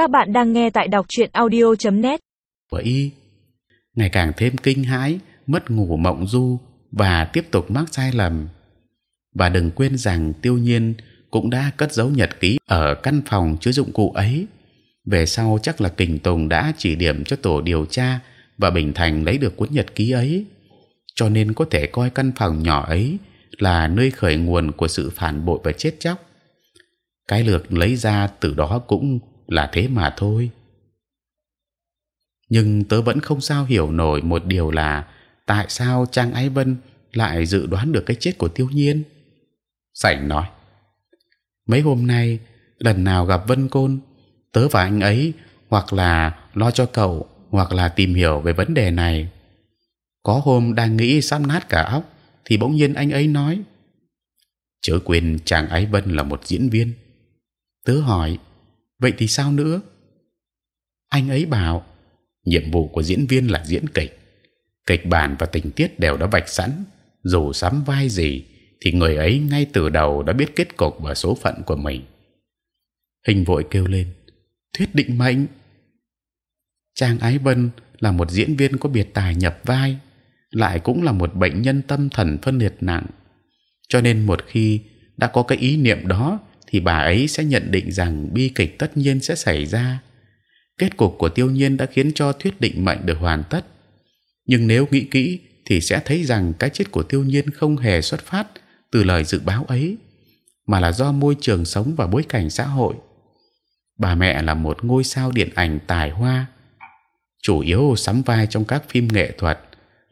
Các bạn đang nghe tại đọc truyện audio.net. của y, ngày càng thêm kinh hãi, mất ngủ mộng du và tiếp tục mắc sai lầm. Và đừng quên rằng tiêu nhiên cũng đã cất giấu nhật ký ở căn phòng chứa dụng cụ ấy. Về sau chắc là kình tùng đã chỉ điểm cho tổ điều tra và bình thành lấy được cuốn nhật ký ấy. Cho nên có thể coi căn phòng nhỏ ấy là nơi khởi nguồn của sự phản bội và chết chóc. Cái lược lấy ra từ đó cũng là thế mà thôi. Nhưng tớ vẫn không sao hiểu nổi một điều là tại sao trang ái vân lại dự đoán được cái chết của tiêu nhiên. Sảnh nói, mấy hôm nay, lần nào gặp vân côn, tớ và anh ấy hoặc là lo cho cậu, hoặc là tìm hiểu về vấn đề này. Có hôm đang nghĩ sắp nát cả óc, thì bỗng nhiên anh ấy nói, chớ quên chàng ái vân là một diễn viên. Tớ hỏi vậy thì sao nữa? Anh ấy bảo, nhiệm vụ của diễn viên là diễn kịch. Kịch bản và tình tiết đều đã vạch sẵn. Dù sắm vai gì, thì người ấy ngay từ đầu đã biết kết cục và số phận của mình. Hình vội kêu lên, thuyết định mệnh trang ái vân là một diễn viên có biệt tài nhập vai, lại cũng là một bệnh nhân tâm thần phân liệt nặng. Cho nên một khi đã có cái ý niệm đó thì bà ấy sẽ nhận định rằng bi kịch tất nhiên sẽ xảy ra. Kết cục của tiêu nhiên đã khiến cho thuyết định mệnh được hoàn tất. Nhưng nếu nghĩ kỹ thì sẽ thấy rằng cái chết của tiêu nhiên không hề xuất phát từ lời dự báo ấy, mà là do môi trường sống và bối cảnh xã hội. Bà mẹ là một ngôi sao điện ảnh tài hoa, chủ yếu sắm vai trong các phim nghệ thuật,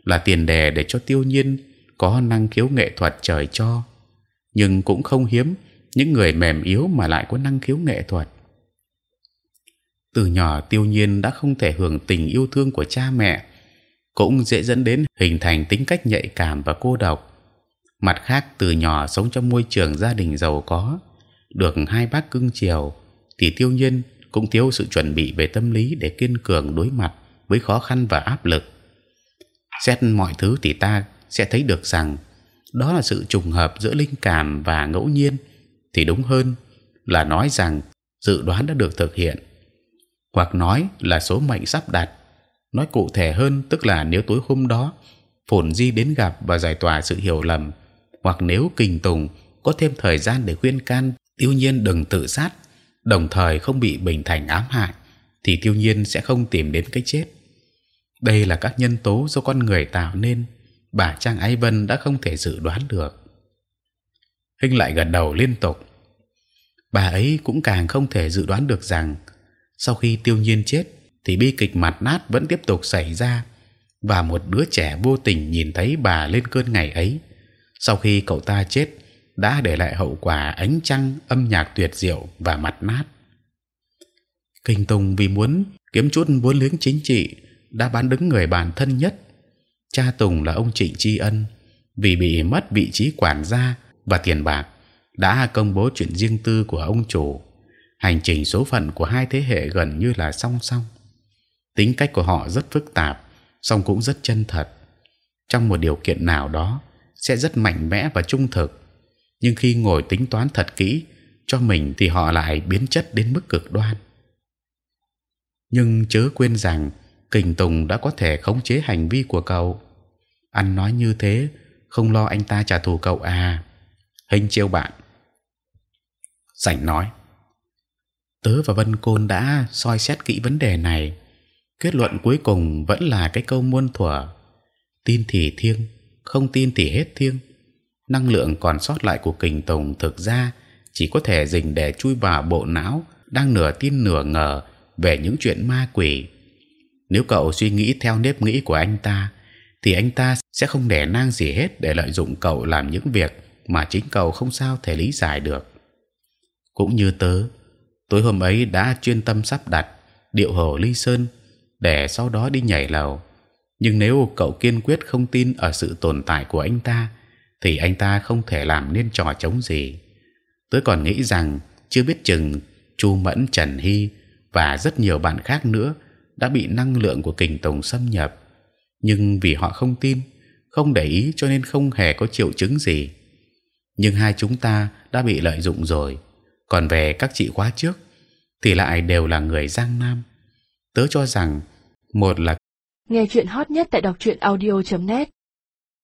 là tiền đề để cho tiêu nhiên có năng khiếu nghệ thuật trời cho. Nhưng cũng không hiếm những người mềm yếu mà lại có năng khiếu nghệ thuật. Từ nhỏ, tiêu nhiên đã không thể hưởng tình yêu thương của cha mẹ, cũng dễ dẫn đến hình thành tính cách nhạy cảm và cô độc. Mặt khác, từ nhỏ sống trong môi trường gia đình giàu có, được hai bác cưng chiều, thì tiêu nhiên cũng thiếu sự chuẩn bị về tâm lý để kiên cường đối mặt với khó khăn và áp lực. Xét mọi thứ thì ta sẽ thấy được rằng đó là sự trùng hợp giữa linh cảm và ngẫu nhiên thì đúng hơn là nói rằng dự đoán đã được thực hiện. Hoặc nói là số mệnh sắp đặt. Nói cụ thể hơn, tức là nếu tối hôm đó phồn di đến gặp và giải tỏa sự hiểu lầm, hoặc nếu kình tùng có thêm thời gian để khuyên can, tiêu nhiên đừng tự sát, đồng thời không bị bình thành ám hại, thì tiêu nhiên sẽ không tìm đến cái chết. Đây là các nhân tố do con người tạo nên, bà trang ái vân đã không thể dự đoán được hinh lại gật đầu liên tục. Bà ấy cũng càng không thể dự đoán được rằng, sau khi tiêu nhiên chết, thì bi kịch mặt nát vẫn tiếp tục xảy ra, và một đứa trẻ vô tình nhìn thấy bà lên cơn ngày ấy. Sau khi cậu ta chết, đã để lại hậu quả ánh trăng, âm nhạc tuyệt diệu và mặt nát. Kinh tùng vì muốn kiếm chút vốn liếng chính trị, đã bán đứng người bạn thân nhất. Cha tùng là ông trịnh tri ân, vì bị mất vị trí quản gia và tiền bạc đã công bố chuyện riêng tư của ông chủ. Hành trình số phận của hai thế hệ gần như là song song. Tính cách của họ rất phức tạp, song cũng rất chân thật. Trong một điều kiện nào đó, sẽ rất mạnh mẽ và trung thực. Nhưng khi ngồi tính toán thật kỹ, cho mình thì họ lại biến chất đến mức cực đoan. Nhưng chớ quên rằng, kình tùng đã có thể khống chế hành vi của cậu. Ăn nói như thế, không lo anh ta trả thù cậu à hình chiêu bạn. Sảnh nói. Tớ và vân côn đã soi xét kỹ vấn đề này. Kết luận cuối cùng vẫn là cái câu muôn thuở. Tin thì thiêng, không tin thì hết thiêng. Năng lượng còn sót lại của kình tùng thực ra chỉ có thể dình để chui vào bộ não, đang nửa tin nửa ngờ về những chuyện ma quỷ. Nếu cậu suy nghĩ theo nếp nghĩ của anh ta, thì anh ta sẽ không để nang gì hết để lợi dụng cậu làm những việc mà chính cậu không sao thể lý giải được. Cũng như tớ, tối hôm ấy đã chuyên tâm sắp đặt điệu hồ ly sơn để sau đó đi nhảy lầu. Nhưng nếu cậu kiên quyết không tin ở sự tồn tại của anh ta, thì anh ta không thể làm nên trò chống gì. Tớ còn nghĩ rằng chưa biết chừng chu mẫn, trần hy và rất nhiều bạn khác nữa đã bị năng lượng của kình tùng xâm nhập. Nhưng vì họ không tin, không để ý cho nên không hề có triệu chứng gì nhưng hai chúng ta đã bị lợi dụng rồi. Còn về các chị khóa trước, thì lại đều là người giang nam. Tớ cho rằng, một là Nghe chuyện hot nhất tại đọc truyện audio.net